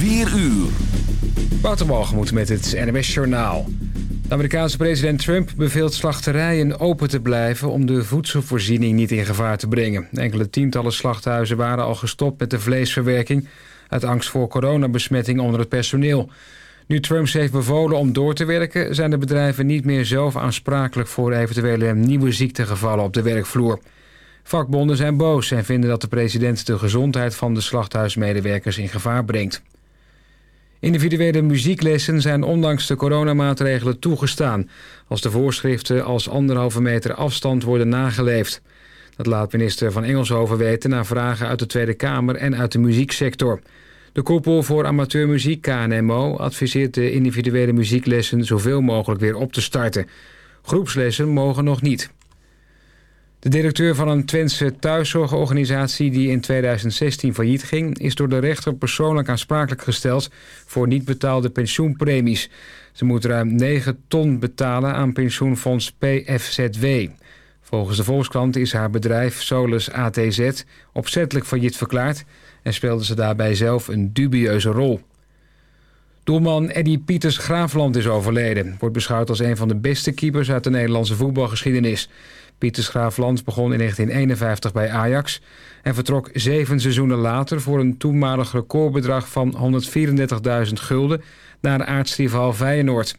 4 uur. Waterwalgemoed met het NMS Journaal. De Amerikaanse president Trump beveelt slachterijen open te blijven... om de voedselvoorziening niet in gevaar te brengen. Enkele tientallen slachthuizen waren al gestopt met de vleesverwerking... uit angst voor coronabesmetting onder het personeel. Nu Trump ze heeft bevolen om door te werken... zijn de bedrijven niet meer zelf aansprakelijk... voor eventuele nieuwe ziektegevallen op de werkvloer. Vakbonden zijn boos en vinden dat de president... de gezondheid van de slachthuismedewerkers in gevaar brengt. Individuele muzieklessen zijn ondanks de coronamaatregelen toegestaan... als de voorschriften als anderhalve meter afstand worden nageleefd. Dat laat minister van Engelshoven weten na vragen uit de Tweede Kamer en uit de muzieksector. De koepel voor amateurmuziek KNMO adviseert de individuele muzieklessen zoveel mogelijk weer op te starten. Groepslessen mogen nog niet. De directeur van een Twentse thuiszorgorganisatie die in 2016 failliet ging... is door de rechter persoonlijk aansprakelijk gesteld voor niet betaalde pensioenpremies. Ze moet ruim 9 ton betalen aan pensioenfonds PFZW. Volgens de Volkskrant is haar bedrijf Solus ATZ opzettelijk failliet verklaard... en speelde ze daarbij zelf een dubieuze rol. Doelman Eddie Pieters Graafland is overleden. Wordt beschouwd als een van de beste keepers uit de Nederlandse voetbalgeschiedenis... Pieters Graafland begon in 1951 bij Ajax... en vertrok zeven seizoenen later voor een toenmalig recordbedrag van 134.000 gulden... naar aartsrivaal Feyenoord.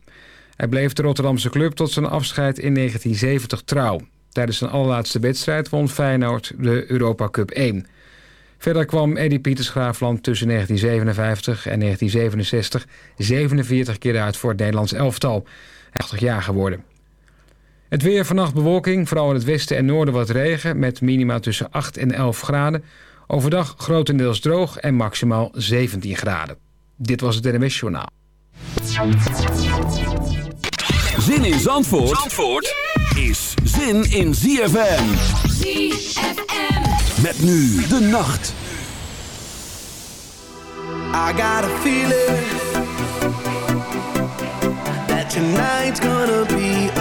Hij bleef de Rotterdamse club tot zijn afscheid in 1970 trouw. Tijdens zijn allerlaatste wedstrijd won Feyenoord de Europa Cup 1. Verder kwam Eddie Pieters Graafland tussen 1957 en 1967 47 keer uit voor het Nederlands elftal. 80 jaar geworden. Het weer vannacht bewolking, vooral in het westen en noorden wat regen... met minima tussen 8 en 11 graden. Overdag grotendeels droog en maximaal 17 graden. Dit was het NMS Journaal. Zin in Zandvoort, Zandvoort is zin in ZFM. ZFM. Met nu de nacht. I got a feeling that tonight's gonna be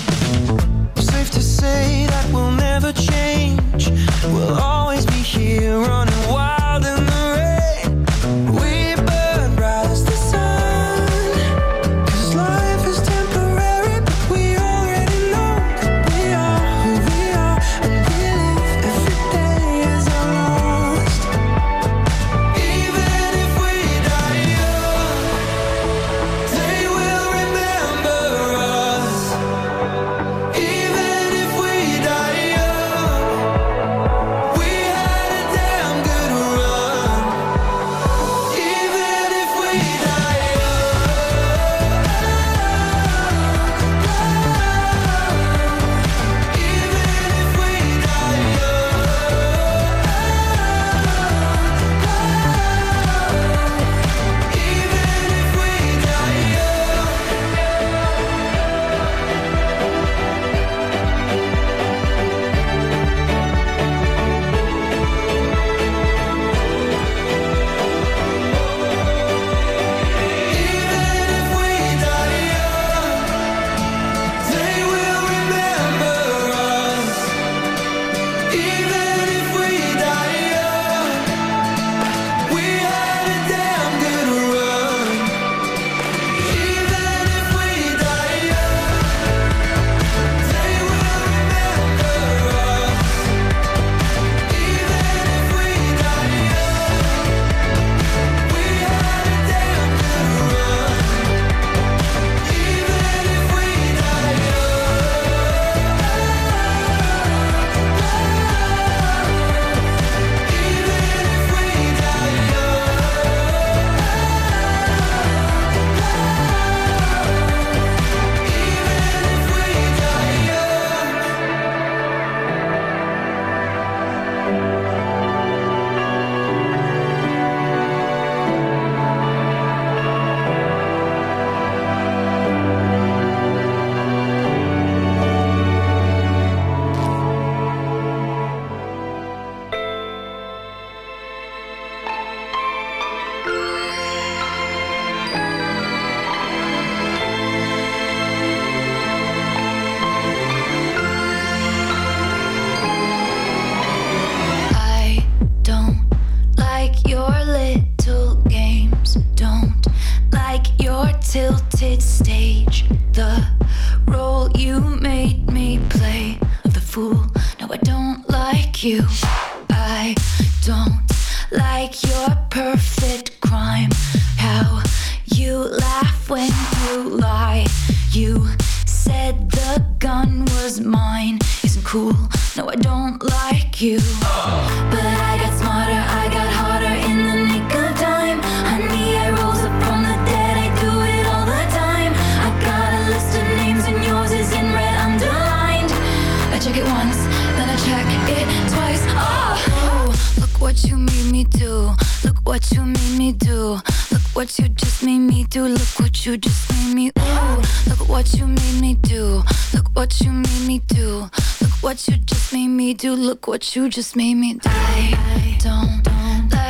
do. Look what you made me do. Look what you just made me do. Look what you just made me do! Look what you made me do. Look what you made me do. Look what you just made me do. Look what you just made me do. I don't. don't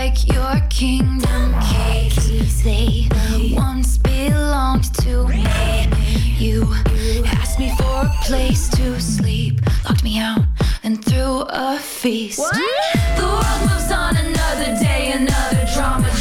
like your kingdom keys. They once belonged to me. You asked me for a place to sleep, locked me out, and threw a feast. What? The world moves on another day, another drama.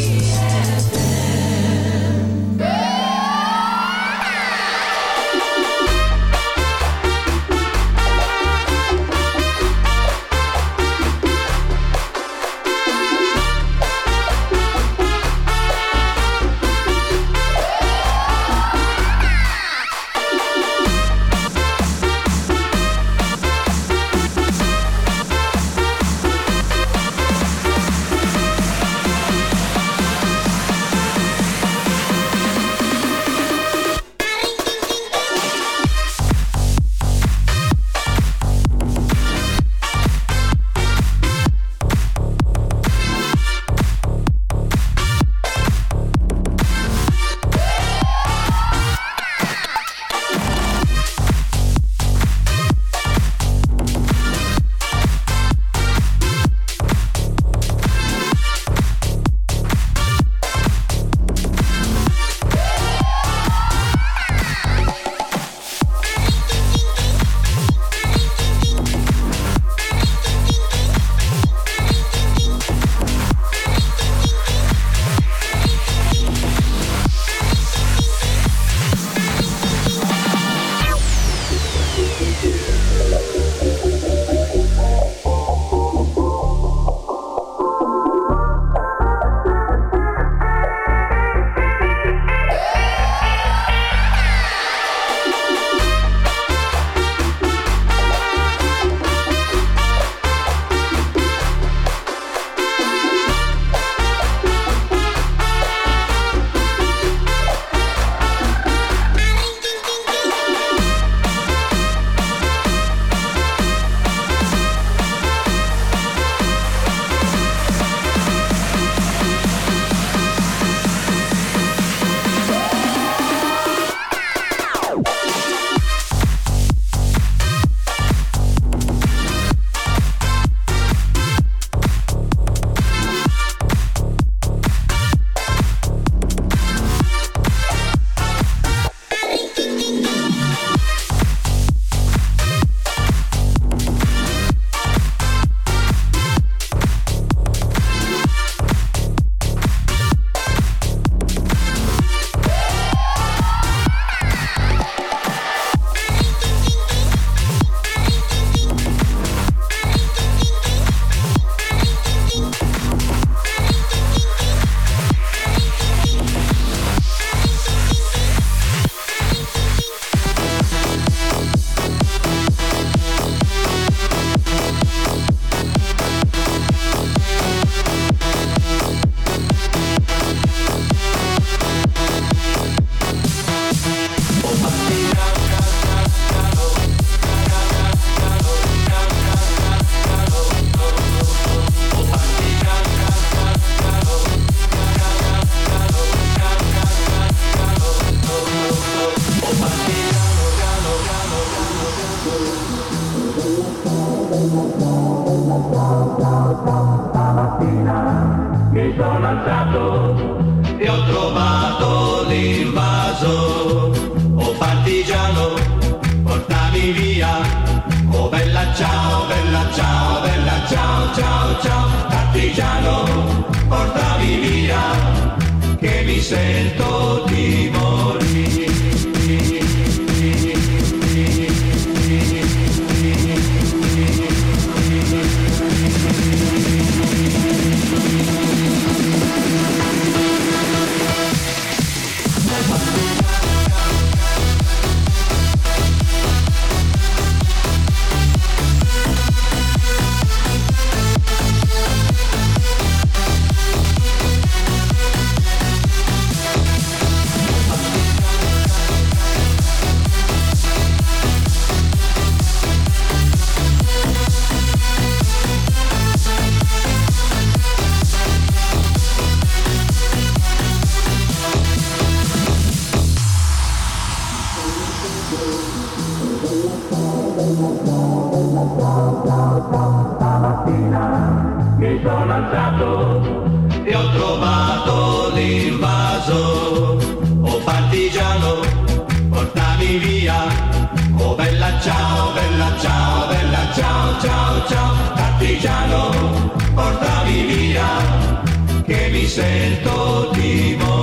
Vicente Timón.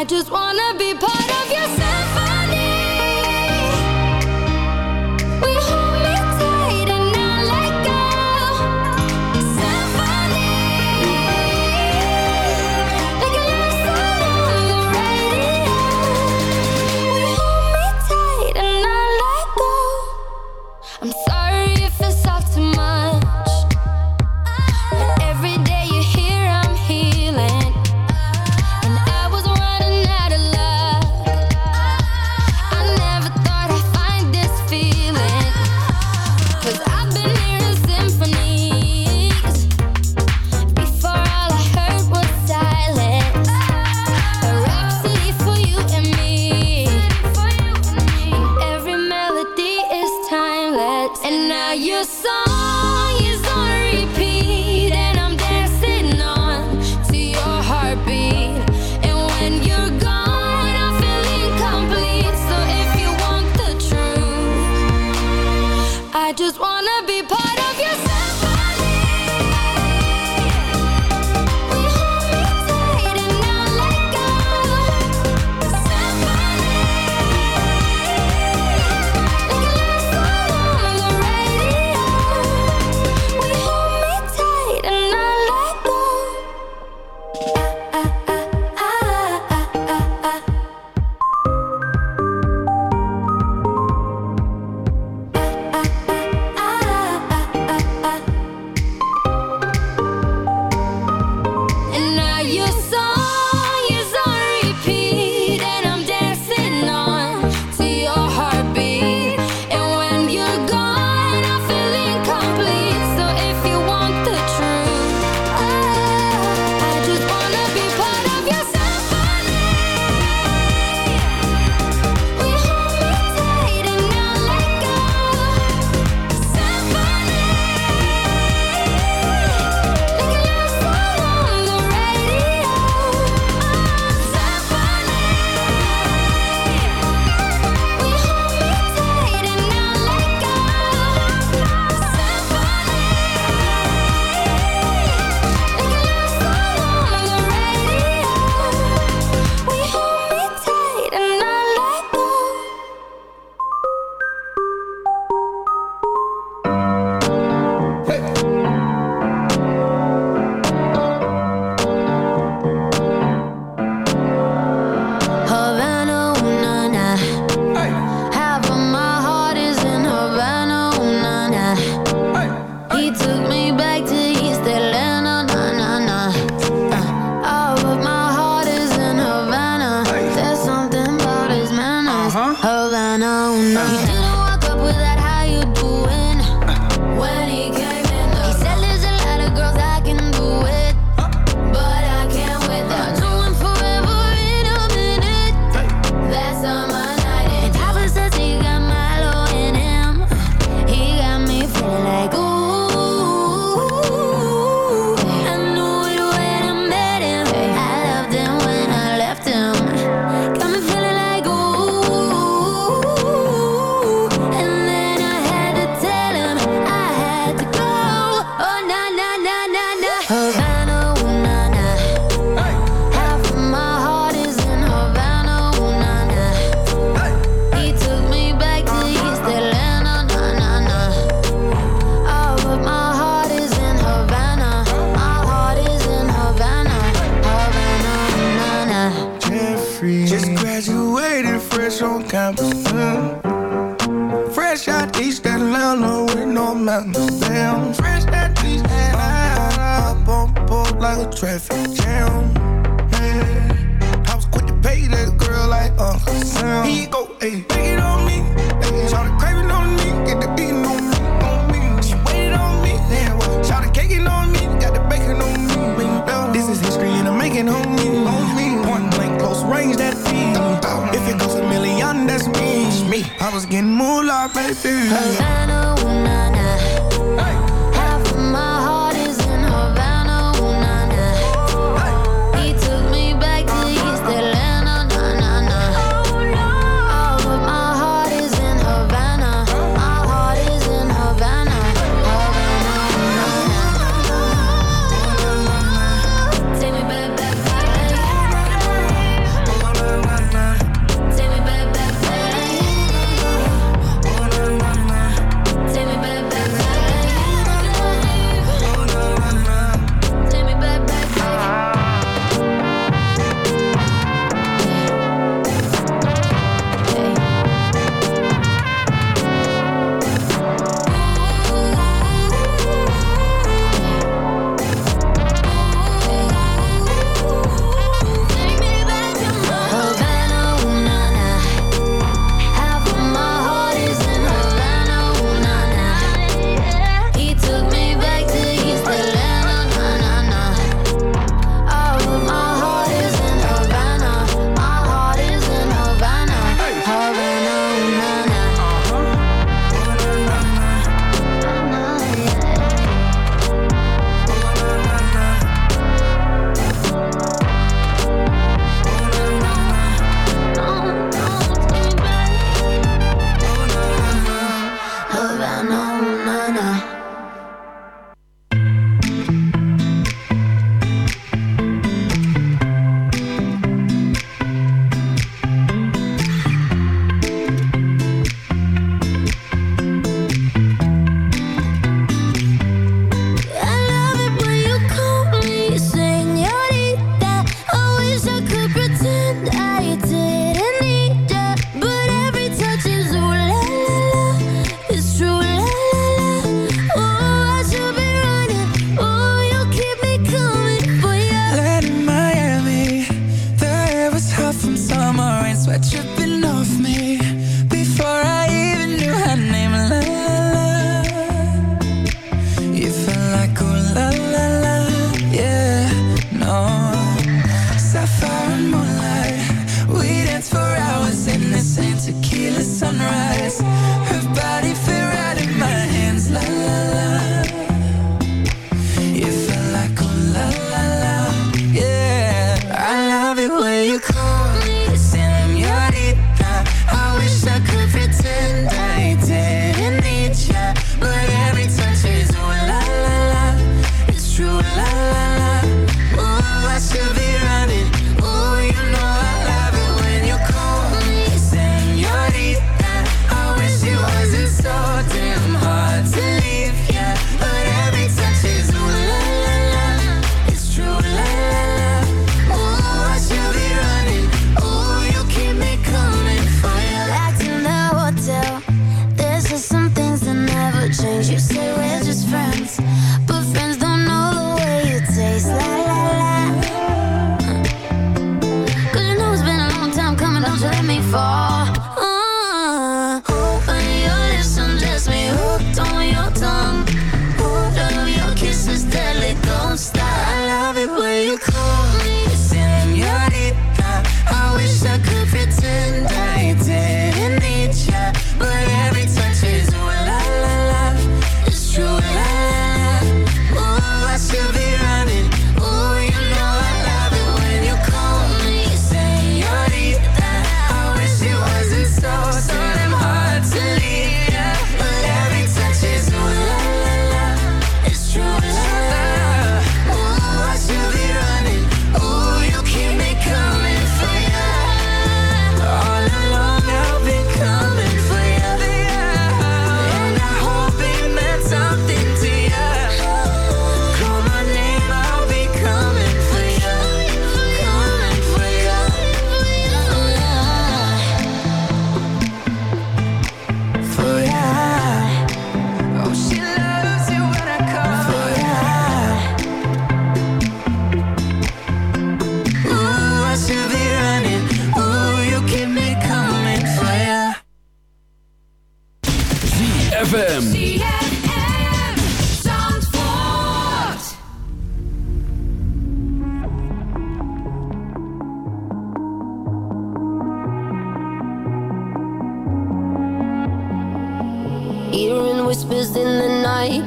I just wanna be part of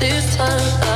this time.